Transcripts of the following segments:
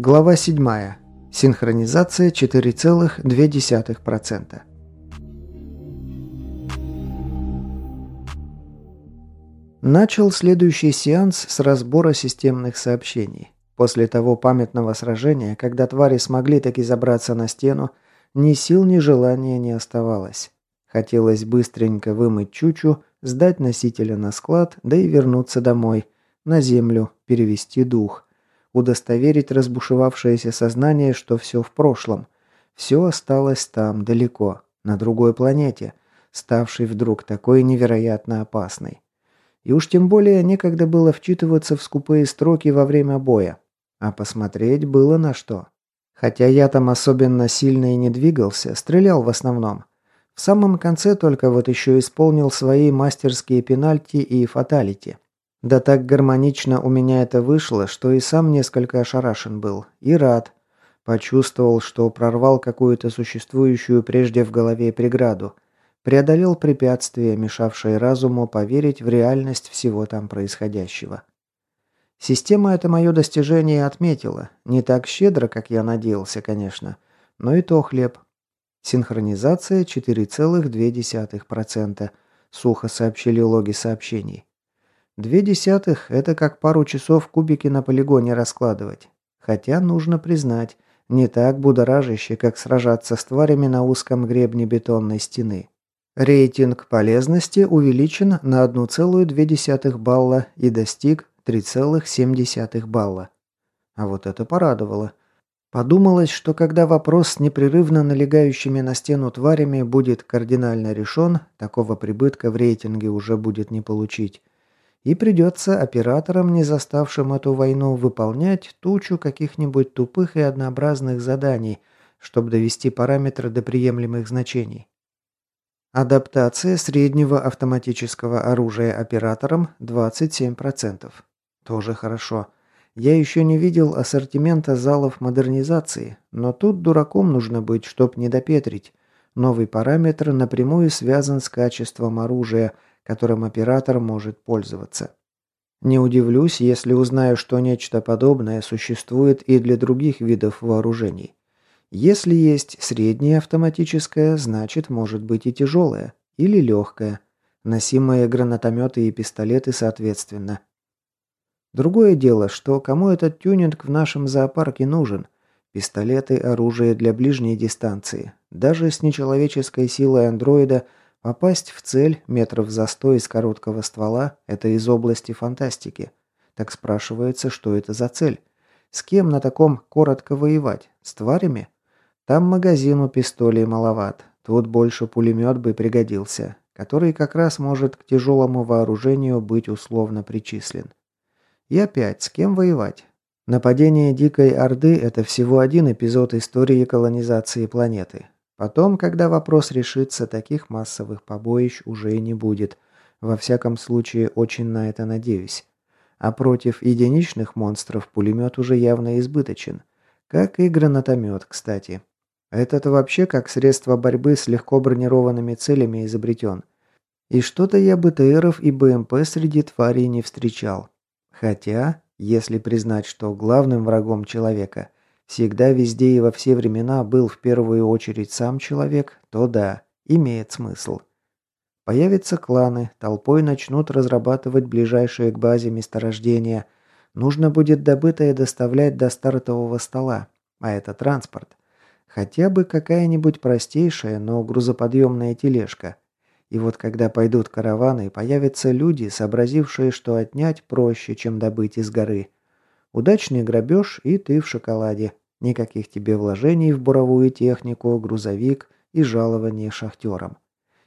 Глава 7. Синхронизация 4,2%. Начал следующий сеанс с разбора системных сообщений. После того памятного сражения, когда твари смогли таки забраться на стену, ни сил, ни желания не оставалось. Хотелось быстренько вымыть чучу, сдать носителя на склад, да и вернуться домой, на землю, перевести дух удостоверить разбушевавшееся сознание, что все в прошлом. Все осталось там, далеко, на другой планете, ставшей вдруг такой невероятно опасной. И уж тем более некогда было вчитываться в скупые строки во время боя. А посмотреть было на что. Хотя я там особенно сильно и не двигался, стрелял в основном. В самом конце только вот еще исполнил свои мастерские пенальти и фаталити. Да так гармонично у меня это вышло, что и сам несколько ошарашен был. И рад. Почувствовал, что прорвал какую-то существующую прежде в голове преграду. Преодолел препятствие, мешавшее разуму поверить в реальность всего там происходящего. Система это мое достижение отметила. Не так щедро, как я надеялся, конечно. Но и то хлеб. Синхронизация 4,2%. Сухо сообщили логи сообщений. Две десятых – это как пару часов кубики на полигоне раскладывать. Хотя, нужно признать, не так будоражище, как сражаться с тварями на узком гребне бетонной стены. Рейтинг полезности увеличен на 1,2 балла и достиг 3,7 балла. А вот это порадовало. Подумалось, что когда вопрос с непрерывно налегающими на стену тварями будет кардинально решен, такого прибытка в рейтинге уже будет не получить. И придется операторам, не заставшим эту войну, выполнять тучу каких-нибудь тупых и однообразных заданий, чтобы довести параметры до приемлемых значений. Адаптация среднего автоматического оружия оператором 27%. Тоже хорошо. Я еще не видел ассортимента залов модернизации, но тут дураком нужно быть, чтоб не допетрить. Новый параметр напрямую связан с качеством оружия – которым оператор может пользоваться. Не удивлюсь, если узнаю, что нечто подобное существует и для других видов вооружений. Если есть среднее автоматическое, значит может быть и тяжелое, или легкое. Носимые гранатометы и пистолеты соответственно. Другое дело, что кому этот тюнинг в нашем зоопарке нужен? Пистолеты – оружие для ближней дистанции. Даже с нечеловеческой силой андроида – Попасть в цель метров за сто из короткого ствола – это из области фантастики. Так спрашивается, что это за цель? С кем на таком коротко воевать? С тварями? Там магазину пистолей маловат. Тут больше пулемет бы пригодился, который как раз может к тяжелому вооружению быть условно причислен. И опять, с кем воевать? Нападение Дикой Орды – это всего один эпизод истории колонизации планеты. Потом, когда вопрос решится, таких массовых побоищ уже и не будет. Во всяком случае, очень на это надеюсь. А против единичных монстров пулемет уже явно избыточен. Как и гранатомет, кстати. Этот вообще как средство борьбы с легко бронированными целями изобретен. И что-то я БТРов и БМП среди тварей не встречал. Хотя, если признать, что главным врагом человека всегда, везде и во все времена был в первую очередь сам человек, то да, имеет смысл. Появятся кланы, толпой начнут разрабатывать ближайшие к базе месторождения. Нужно будет добытое доставлять до стартового стола, а это транспорт. Хотя бы какая-нибудь простейшая, но грузоподъемная тележка. И вот когда пойдут караваны, появятся люди, сообразившие, что отнять проще, чем добыть из горы – Удачный грабеж, и ты в шоколаде. Никаких тебе вложений в буровую технику, грузовик и жалование шахтерам.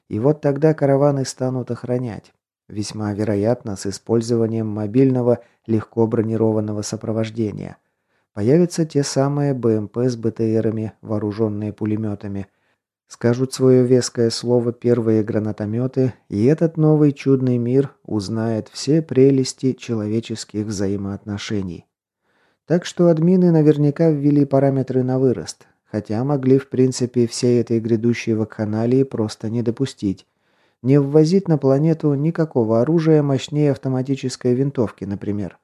И вот тогда караваны станут охранять. Весьма вероятно, с использованием мобильного, легко бронированного сопровождения. Появятся те самые БМП с БТРами, вооруженные пулеметами. Скажут свое веское слово первые гранатометы, и этот новый чудный мир узнает все прелести человеческих взаимоотношений. Так что админы наверняка ввели параметры на вырост, хотя могли в принципе всей этой грядущей вакханалии просто не допустить. Не ввозить на планету никакого оружия мощнее автоматической винтовки, например.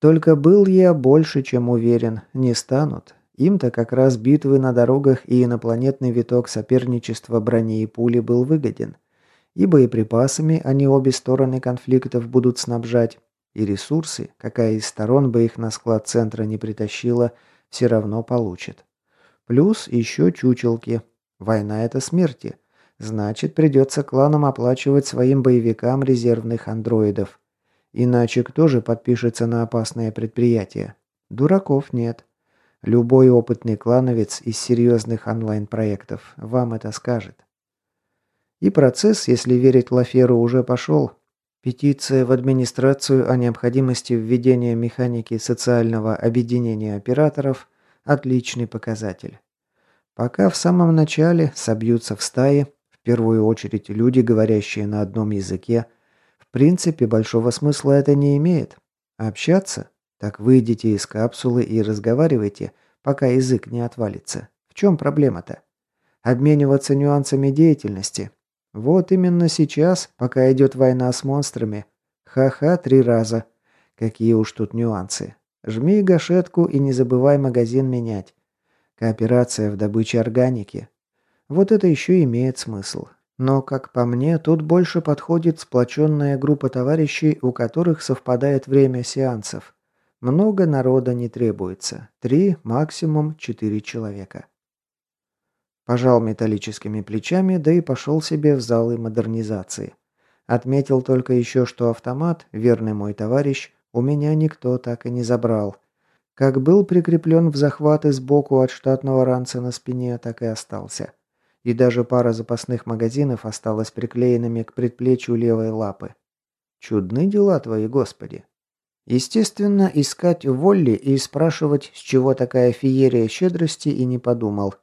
Только был я больше, чем уверен, не станут. Им-то как раз битвы на дорогах и инопланетный виток соперничества брони и пули был выгоден. И боеприпасами они обе стороны конфликтов будут снабжать, и ресурсы, какая из сторон бы их на склад центра не притащила, все равно получит. Плюс еще чучелки. Война – это смерти. Значит, придется кланам оплачивать своим боевикам резервных андроидов. Иначе кто же подпишется на опасное предприятие? Дураков нет. Любой опытный клановец из серьезных онлайн-проектов вам это скажет. И процесс, если верить Лаферу, уже пошел. Петиция в администрацию о необходимости введения механики социального объединения операторов – отличный показатель. Пока в самом начале собьются в стаи, в первую очередь люди, говорящие на одном языке. В принципе, большого смысла это не имеет. Общаться? Так выйдите из капсулы и разговаривайте, пока язык не отвалится. В чем проблема-то? Обмениваться нюансами деятельности. Вот именно сейчас, пока идет война с монстрами. Ха-ха три раза. Какие уж тут нюансы. Жми гашетку и не забывай магазин менять. Кооперация в добыче органики. Вот это еще имеет смысл. Но, как по мне, тут больше подходит сплоченная группа товарищей, у которых совпадает время сеансов. Много народа не требуется. Три, максимум четыре человека. Пожал металлическими плечами, да и пошел себе в залы модернизации. Отметил только еще, что автомат, верный мой товарищ, у меня никто так и не забрал. Как был прикреплен в захваты сбоку от штатного ранца на спине, так и остался и даже пара запасных магазинов осталась приклеенными к предплечью левой лапы. Чудны дела твои, Господи. Естественно, искать Волли и спрашивать, с чего такая феерия щедрости, и не подумал.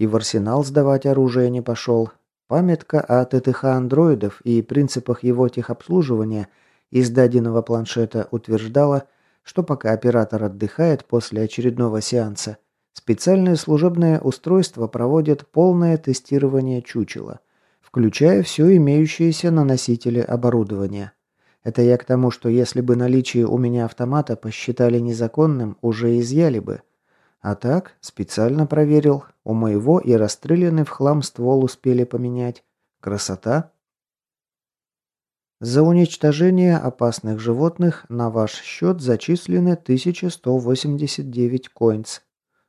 И в арсенал сдавать оружие не пошел. Памятка о ТТХ андроидов и принципах его техобслуживания из даденного планшета утверждала, что пока оператор отдыхает после очередного сеанса – Специальное служебное устройство проводит полное тестирование чучела, включая все имеющееся на носителе оборудование. Это я к тому, что если бы наличие у меня автомата посчитали незаконным, уже изъяли бы. А так, специально проверил, у моего и расстрелянный в хлам ствол успели поменять. Красота. За уничтожение опасных животных на ваш счет зачислены 1189 коинс.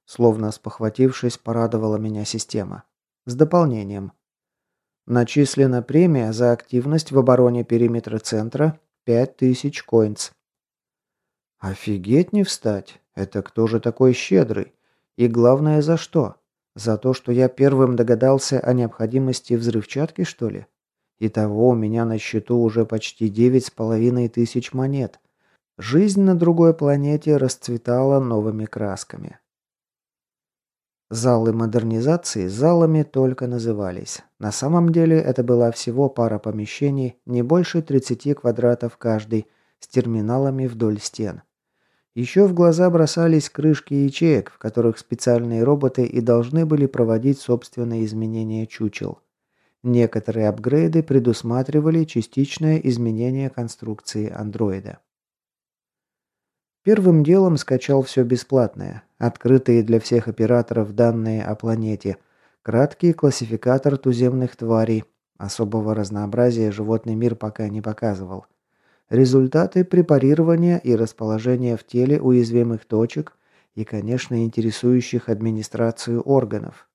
Словно спохватившись, порадовала меня система. С дополнением. Начислена премия за активность в обороне периметра центра 5000 коинс. Офигеть не встать. Это кто же такой щедрый? И главное, за что? За то, что я первым догадался о необходимости взрывчатки, что ли? Итого у меня на счету уже почти девять с половиной тысяч монет. Жизнь на другой планете расцветала новыми красками. Залы модернизации залами только назывались. На самом деле это была всего пара помещений, не больше 30 квадратов каждый, с терминалами вдоль стен. Еще в глаза бросались крышки ячеек, в которых специальные роботы и должны были проводить собственные изменения чучел. Некоторые апгрейды предусматривали частичное изменение конструкции андроида. Первым делом скачал все бесплатное, открытые для всех операторов данные о планете, краткий классификатор туземных тварей, особого разнообразия животный мир пока не показывал, результаты препарирования и расположения в теле уязвимых точек и, конечно, интересующих администрацию органов.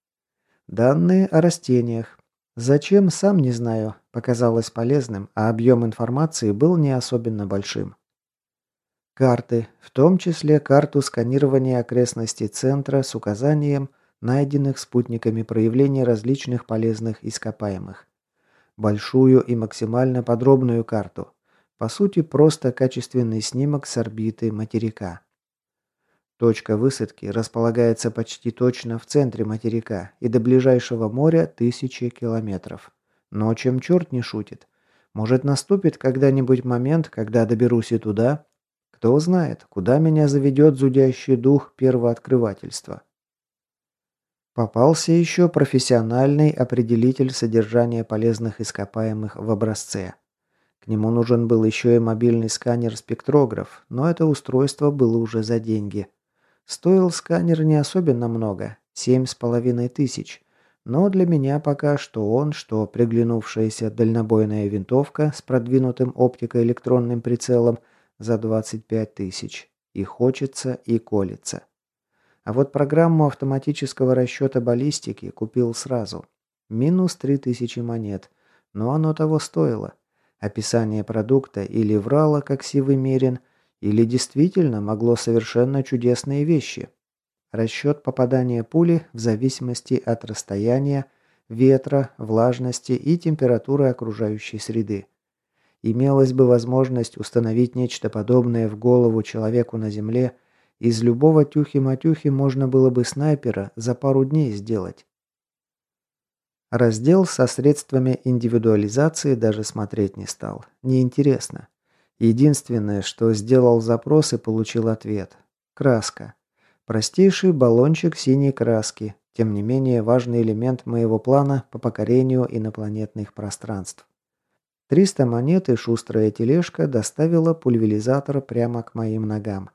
Данные о растениях. Зачем, сам не знаю, показалось полезным, а объем информации был не особенно большим. Карты, в том числе карту сканирования окрестностей центра с указанием найденных спутниками проявлений различных полезных ископаемых. Большую и максимально подробную карту. По сути, просто качественный снимок с орбиты материка. Точка высадки располагается почти точно в центре материка и до ближайшего моря тысячи километров. Но чем черт не шутит? Может наступит когда-нибудь момент, когда доберусь и туда, кто знает, куда меня заведет зудящий дух первооткрывательства. Попался еще профессиональный определитель содержания полезных ископаемых в образце. Нему нужен был еще и мобильный сканер-спектрограф, но это устройство было уже за деньги. Стоил сканер не особенно много – семь с половиной тысяч. Но для меня пока что он, что приглянувшаяся дальнобойная винтовка с продвинутым оптико-электронным прицелом за 25 тысяч. И хочется, и колется. А вот программу автоматического расчета баллистики купил сразу. Минус 3000 монет. Но оно того стоило. Описание продукта или врало, как сивый мерин, или действительно могло совершенно чудесные вещи. Расчет попадания пули в зависимости от расстояния, ветра, влажности и температуры окружающей среды. Имелась бы возможность установить нечто подобное в голову человеку на Земле – из любого тюхи-матюхи можно было бы снайпера за пару дней сделать. Раздел со средствами индивидуализации даже смотреть не стал. Неинтересно. Единственное, что сделал запрос и получил ответ. Краска. Простейший баллончик синей краски. Тем не менее, важный элемент моего плана по покорению инопланетных пространств. 300 монет и шустрая тележка доставила пульверизатор прямо к моим ногам.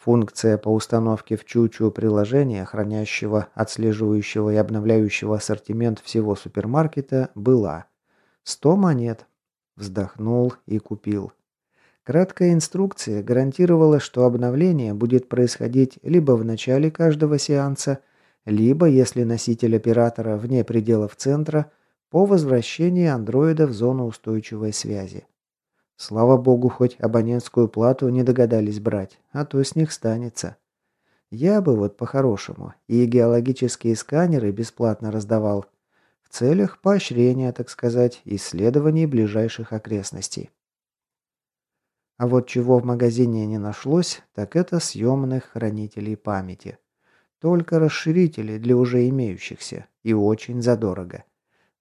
Функция по установке в Чучу приложения, хранящего, отслеживающего и обновляющего ассортимент всего супермаркета, была. 100 монет. Вздохнул и купил. Краткая инструкция гарантировала, что обновление будет происходить либо в начале каждого сеанса, либо, если носитель оператора вне пределов центра, по возвращении андроида в зону устойчивой связи. Слава богу, хоть абонентскую плату не догадались брать, а то с них станется. Я бы вот по-хорошему и геологические сканеры бесплатно раздавал. В целях поощрения, так сказать, исследований ближайших окрестностей. А вот чего в магазине не нашлось, так это съемных хранителей памяти. Только расширители для уже имеющихся, и очень задорого.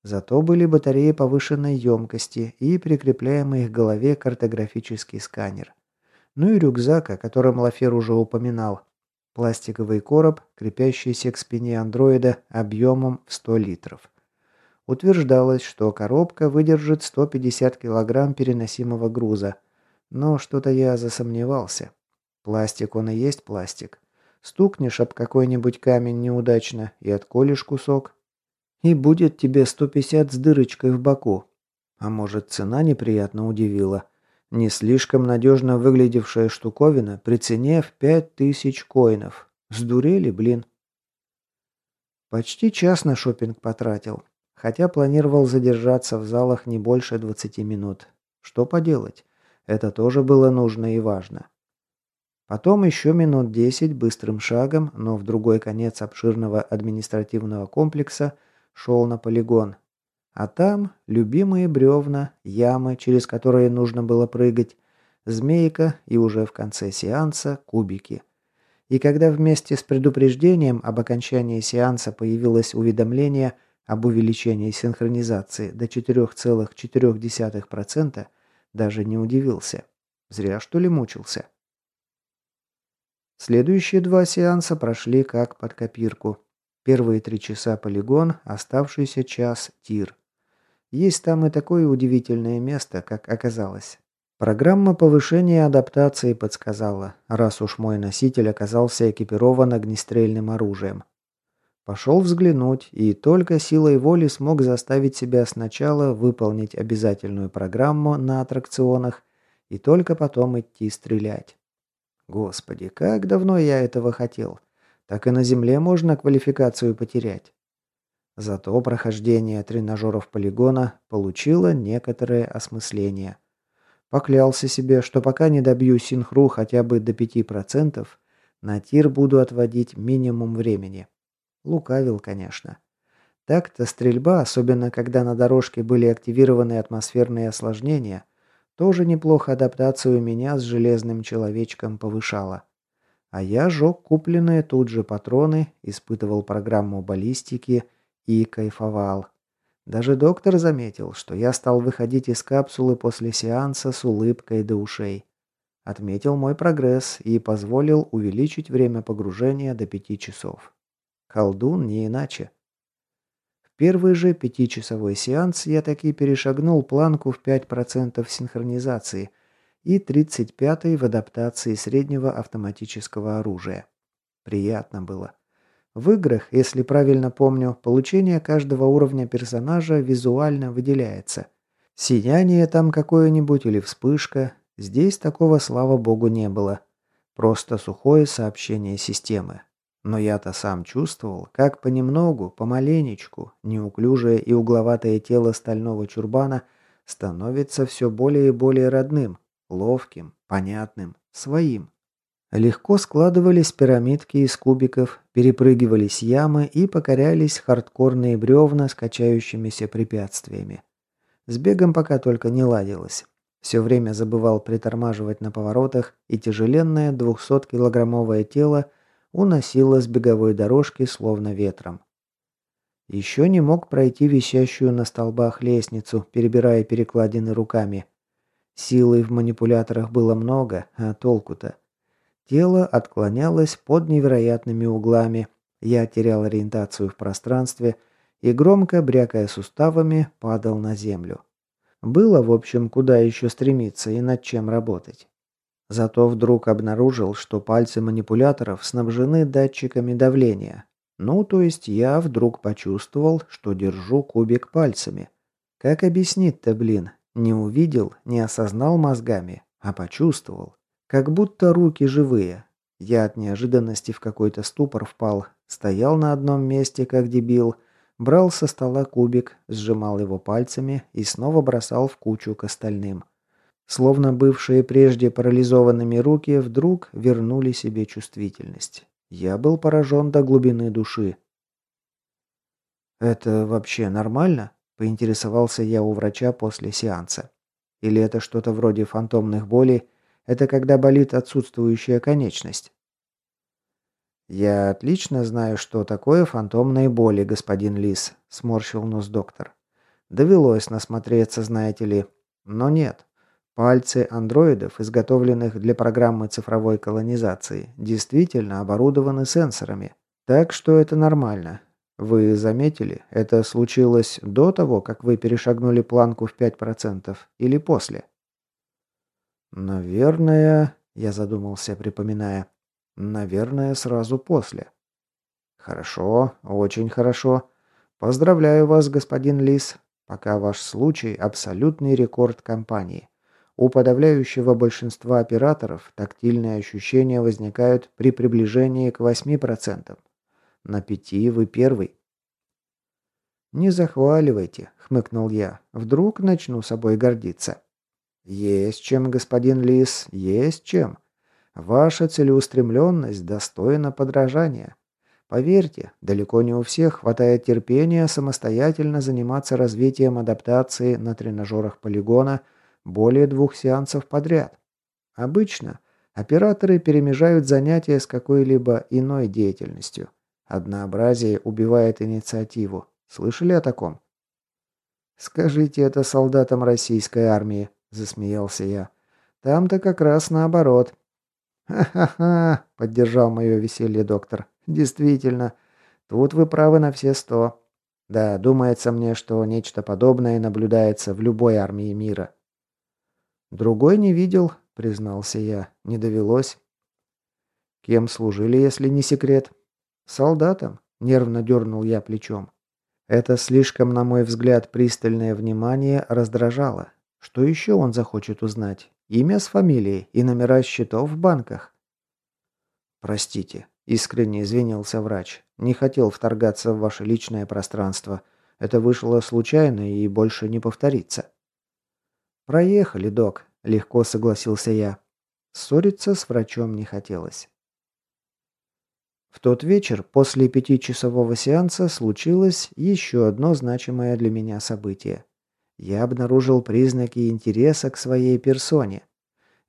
Зато были батареи повышенной емкости и прикрепляемый к голове картографический сканер. Ну и рюкзак, о котором Лафер уже упоминал. Пластиковый короб, крепящийся к спине андроида объемом в 100 литров. Утверждалось, что коробка выдержит 150 килограмм переносимого груза. Но что-то я засомневался. Пластик он и есть пластик. Стукнешь об какой-нибудь камень неудачно и отколешь кусок, и будет тебе 150 с дырочкой в боку. А может, цена неприятно удивила. Не слишком надежно выглядевшая штуковина при цене в 5000 коинов. Сдурели, блин. Почти час на шопинг потратил. Хотя планировал задержаться в залах не больше 20 минут. Что поделать? Это тоже было нужно и важно. Потом еще минут 10 быстрым шагом, но в другой конец обширного административного комплекса – шел на полигон. А там любимые бревна, ямы, через которые нужно было прыгать, змейка и уже в конце сеанса кубики. И когда вместе с предупреждением об окончании сеанса появилось уведомление об увеличении синхронизации до 4,4%, даже не удивился. Зря что ли мучился. Следующие два сеанса прошли как под копирку. Первые три часа полигон, оставшийся час тир. Есть там и такое удивительное место, как оказалось. Программа повышения адаптации подсказала, раз уж мой носитель оказался экипирован огнестрельным оружием. Пошел взглянуть, и только силой воли смог заставить себя сначала выполнить обязательную программу на аттракционах, и только потом идти стрелять. Господи, как давно я этого хотел так и на земле можно квалификацию потерять. Зато прохождение тренажеров полигона получило некоторое осмысление. Поклялся себе, что пока не добью синхру хотя бы до 5%, на тир буду отводить минимум времени. Лукавил, конечно. Так-то стрельба, особенно когда на дорожке были активированы атмосферные осложнения, тоже неплохо адаптацию меня с железным человечком повышала. А я жег купленные тут же патроны, испытывал программу баллистики и кайфовал. Даже доктор заметил, что я стал выходить из капсулы после сеанса с улыбкой до ушей. Отметил мой прогресс и позволил увеличить время погружения до пяти часов. Колдун не иначе. первый же пятичасовой сеанс я таки перешагнул планку в 5% синхронизации и 35-й в адаптации среднего автоматического оружия. Приятно было. В играх, если правильно помню, получение каждого уровня персонажа визуально выделяется. Сияние там какое-нибудь или вспышка. Здесь такого, слава богу, не было. Просто сухое сообщение системы. Но я-то сам чувствовал, как понемногу, помаленечку, неуклюжее и угловатое тело стального чурбана становится все более и более родным, ловким, понятным, своим. Легко складывались пирамидки из кубиков, перепрыгивались ямы и покорялись хардкорные бревна с качающимися препятствиями. С бегом пока только не ладилось. Все время забывал притормаживать на поворотах, и тяжеленное 200-килограммовое тело уносило с беговой дорожки словно ветром. Еще не мог пройти висящую на столбах лестницу, перебирая перекладины руками. Силы в манипуляторах было много, а толку-то? Тело отклонялось под невероятными углами. Я терял ориентацию в пространстве и, громко брякая суставами, падал на землю. Было, в общем, куда еще стремиться и над чем работать. Зато вдруг обнаружил, что пальцы манипуляторов снабжены датчиками давления. Ну, то есть я вдруг почувствовал, что держу кубик пальцами. Как объяснить-то, блин? Не увидел, не осознал мозгами, а почувствовал. Как будто руки живые. Я от неожиданности в какой-то ступор впал, стоял на одном месте, как дебил – Брал со стола кубик, сжимал его пальцами и снова бросал в кучу к остальным. Словно бывшие прежде парализованными руки вдруг вернули себе чувствительность. Я был поражен до глубины души. «Это вообще нормально?» – поинтересовался я у врача после сеанса. «Или это что-то вроде фантомных болей? Это когда болит отсутствующая конечность?» «Я отлично знаю, что такое фантомные боли, господин Лис», – сморщил нос доктор. «Довелось насмотреться, знаете ли. Но нет. Пальцы андроидов, изготовленных для программы цифровой колонизации, действительно оборудованы сенсорами. Так что это нормально. Вы заметили, это случилось до того, как вы перешагнули планку в 5% или после?» «Наверное...» – я задумался, припоминая. Наверное, сразу после. Хорошо, очень хорошо. Поздравляю вас, господин Лис. Пока ваш случай абсолютный рекорд компании. У подавляющего большинства операторов тактильные ощущения возникают при приближении к 8%. На пяти вы первый. «Не захваливайте», — хмыкнул я. «Вдруг начну собой гордиться». «Есть чем, господин Лис, есть чем. Ваша целеустремленность достойна подражания. Поверьте, далеко не у всех хватает терпения самостоятельно заниматься развитием адаптации на тренажерах полигона более двух сеансов подряд. Обычно операторы перемежают занятия с какой-либо иной деятельностью. Однообразие убивает инициативу. Слышали о таком? «Скажите это солдатам российской армии», – засмеялся я. «Там-то как раз наоборот. «Ха-ха-ха!» – поддержал мое веселье доктор. «Действительно, тут вы правы на все сто. Да, думается мне, что нечто подобное наблюдается в любой армии мира». «Другой не видел», – признался я. «Не довелось». «Кем служили, если не секрет?» «Солдатом», – нервно дернул я плечом. Это слишком, на мой взгляд, пристальное внимание раздражало. Что еще он захочет узнать? Имя с фамилией и номера счетов в банках. Простите, искренне извинился врач. Не хотел вторгаться в ваше личное пространство. Это вышло случайно и больше не повторится. Проехали, док, легко согласился я. Ссориться с врачом не хотелось. В тот вечер, после пятичасового сеанса, случилось еще одно значимое для меня событие я обнаружил признаки интереса к своей персоне.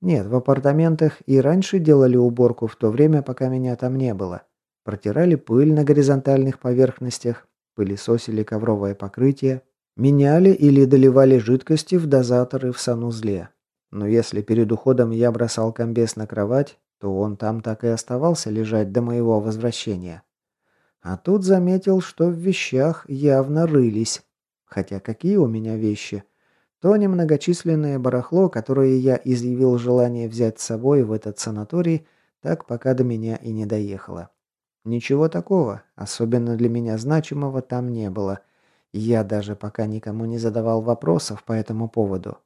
Нет, в апартаментах и раньше делали уборку в то время, пока меня там не было. Протирали пыль на горизонтальных поверхностях, пылесосили ковровое покрытие, меняли или доливали жидкости в дозаторы в санузле. Но если перед уходом я бросал комбез на кровать, то он там так и оставался лежать до моего возвращения. А тут заметил, что в вещах явно рылись. Хотя какие у меня вещи? То немногочисленное барахло, которое я изъявил желание взять с собой в этот санаторий, так пока до меня и не доехало. Ничего такого, особенно для меня значимого, там не было. Я даже пока никому не задавал вопросов по этому поводу.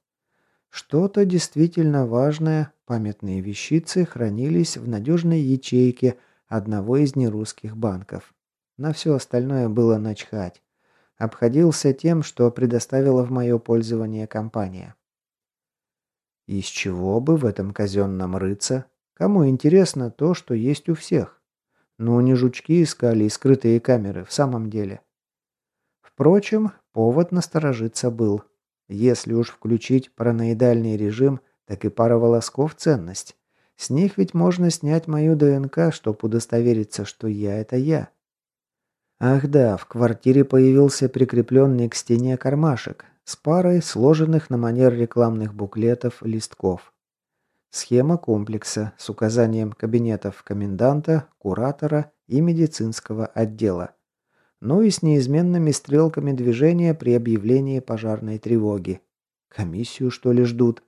Что-то действительно важное, памятные вещицы хранились в надежной ячейке одного из нерусских банков. На все остальное было начхать. Обходился тем, что предоставила в мое пользование компания. Из чего бы в этом казенном рыться? Кому интересно то, что есть у всех? Ну, не жучки искали и скрытые камеры, в самом деле. Впрочем, повод насторожиться был. Если уж включить параноидальный режим, так и пара волосков ценность. С них ведь можно снять мою ДНК, чтобы удостовериться, что я – это я. Ах да, в квартире появился прикрепленный к стене кармашек с парой сложенных на манер рекламных буклетов листков. Схема комплекса с указанием кабинетов коменданта, куратора и медицинского отдела. Ну и с неизменными стрелками движения при объявлении пожарной тревоги. Комиссию, что ли, ждут?